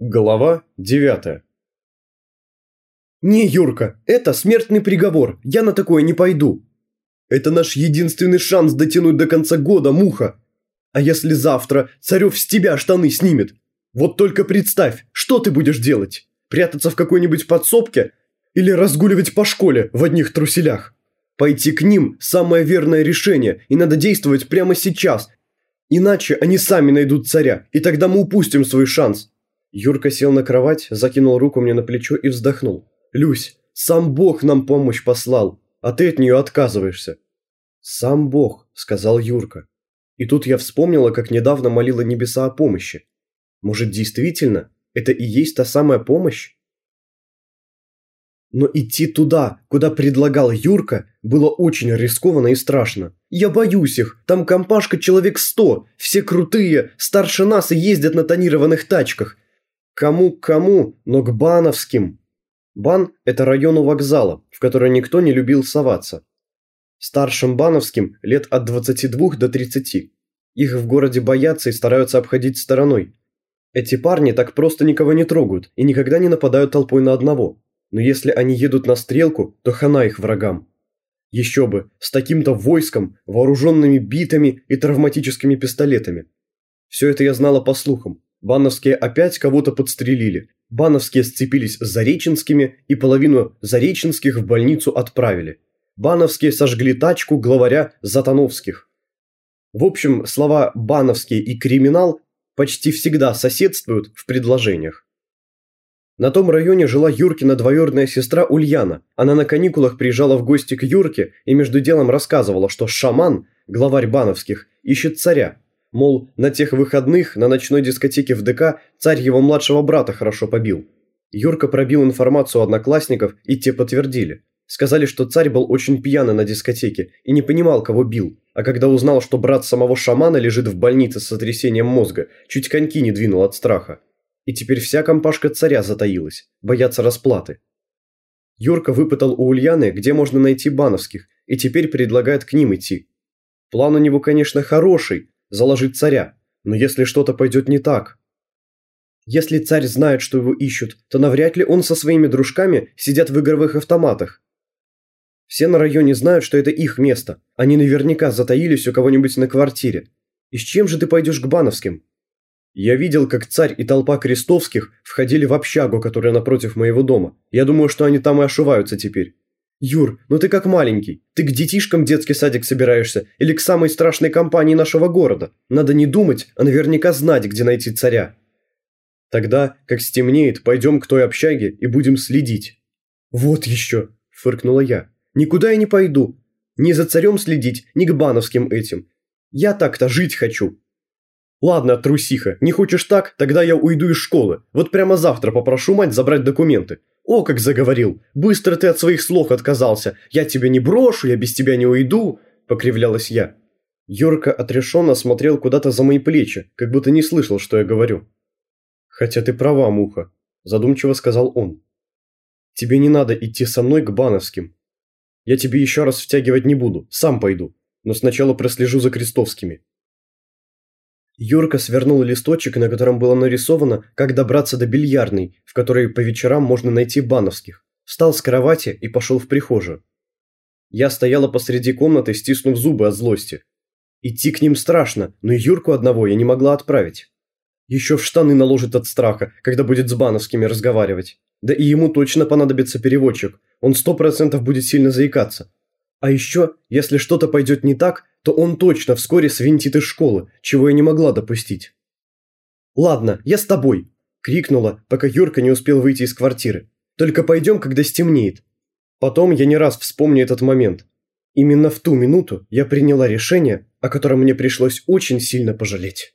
Глава 9 «Не, Юрка, это смертный приговор, я на такое не пойду. Это наш единственный шанс дотянуть до конца года, муха. А если завтра Царев с тебя штаны снимет? Вот только представь, что ты будешь делать? Прятаться в какой-нибудь подсобке? Или разгуливать по школе в одних труселях? Пойти к ним – самое верное решение, и надо действовать прямо сейчас. Иначе они сами найдут царя, и тогда мы упустим свой шанс». Юрка сел на кровать, закинул руку мне на плечо и вздохнул. «Люсь, сам Бог нам помощь послал, а ты от нее отказываешься». «Сам Бог», – сказал Юрка. И тут я вспомнила, как недавно молила небеса о помощи. Может, действительно, это и есть та самая помощь? Но идти туда, куда предлагал Юрка, было очень рискованно и страшно. Я боюсь их, там компашка человек сто, все крутые, старше нас и ездят на тонированных тачках. Кому к кому, но к бановским. Бан – это район у вокзала, в который никто не любил соваться. Старшим бановским лет от 22 до 30. Их в городе боятся и стараются обходить стороной. Эти парни так просто никого не трогают и никогда не нападают толпой на одного. Но если они едут на стрелку, то хана их врагам. Еще бы, с таким-то войском, вооруженными битами и травматическими пистолетами. Все это я знала по слухам, Бановские опять кого-то подстрелили. Бановские сцепились с Зареченскими и половину Зареченских в больницу отправили. Бановские сожгли тачку главаря Затановских. В общем, слова «бановский» и «криминал» почти всегда соседствуют в предложениях. На том районе жила Юркина двоюродная сестра Ульяна. Она на каникулах приезжала в гости к Юрке и между делом рассказывала, что шаман, главарь бановских, ищет царя, Мол, на тех выходных на ночной дискотеке в ДК царь его младшего брата хорошо побил. Юрка пробил информацию одноклассников, и те подтвердили. Сказали, что царь был очень пьяный на дискотеке и не понимал, кого бил. А когда узнал, что брат самого шамана лежит в больнице с сотрясением мозга, чуть коньки не двинул от страха. И теперь вся компашка царя затаилась, боятся расплаты. Юрка выпытал у Ульяны, где можно найти бановских, и теперь предлагает к ним идти. План у него, конечно, хороший, заложить царя, но если что-то пойдет не так... Если царь знает, что его ищут, то навряд ли он со своими дружками сидят в игровых автоматах. Все на районе знают, что это их место. Они наверняка затаились у кого-нибудь на квартире. И с чем же ты пойдешь к Бановским? Я видел, как царь и толпа крестовских входили в общагу, которая напротив моего дома. Я думаю, что они там и ошиваются теперь. «Юр, ну ты как маленький. Ты к детишкам детский садик собираешься или к самой страшной компании нашего города? Надо не думать, а наверняка знать, где найти царя». «Тогда, как стемнеет, пойдем к той общаге и будем следить». «Вот еще!» – фыркнула я. «Никуда я не пойду. Ни за царем следить, ни к бановским этим. Я так-то жить хочу». «Ладно, трусиха, не хочешь так, тогда я уйду из школы. Вот прямо завтра попрошу мать забрать документы. «О, как заговорил! Быстро ты от своих слов отказался! Я тебя не брошу, я без тебя не уйду!» – покривлялась я. Йорка отрешенно смотрел куда-то за мои плечи, как будто не слышал, что я говорю. «Хотя ты права, Муха», – задумчиво сказал он. «Тебе не надо идти со мной к Бановским. Я тебе еще раз втягивать не буду, сам пойду, но сначала прослежу за Крестовскими. Юрка свернул листочек, на котором было нарисовано, как добраться до бильярдной, в которой по вечерам можно найти бановских. Встал с кровати и пошел в прихожую. Я стояла посреди комнаты, стиснув зубы от злости. Идти к ним страшно, но Юрку одного я не могла отправить. Еще в штаны наложит от страха, когда будет с бановскими разговаривать. Да и ему точно понадобится переводчик, он сто процентов будет сильно заикаться. А еще, если что-то пойдет не так, то он точно вскоре свинтит из школы, чего я не могла допустить. «Ладно, я с тобой!» – крикнула, пока Юрка не успел выйти из квартиры. «Только пойдем, когда стемнеет». Потом я не раз вспомню этот момент. Именно в ту минуту я приняла решение, о котором мне пришлось очень сильно пожалеть.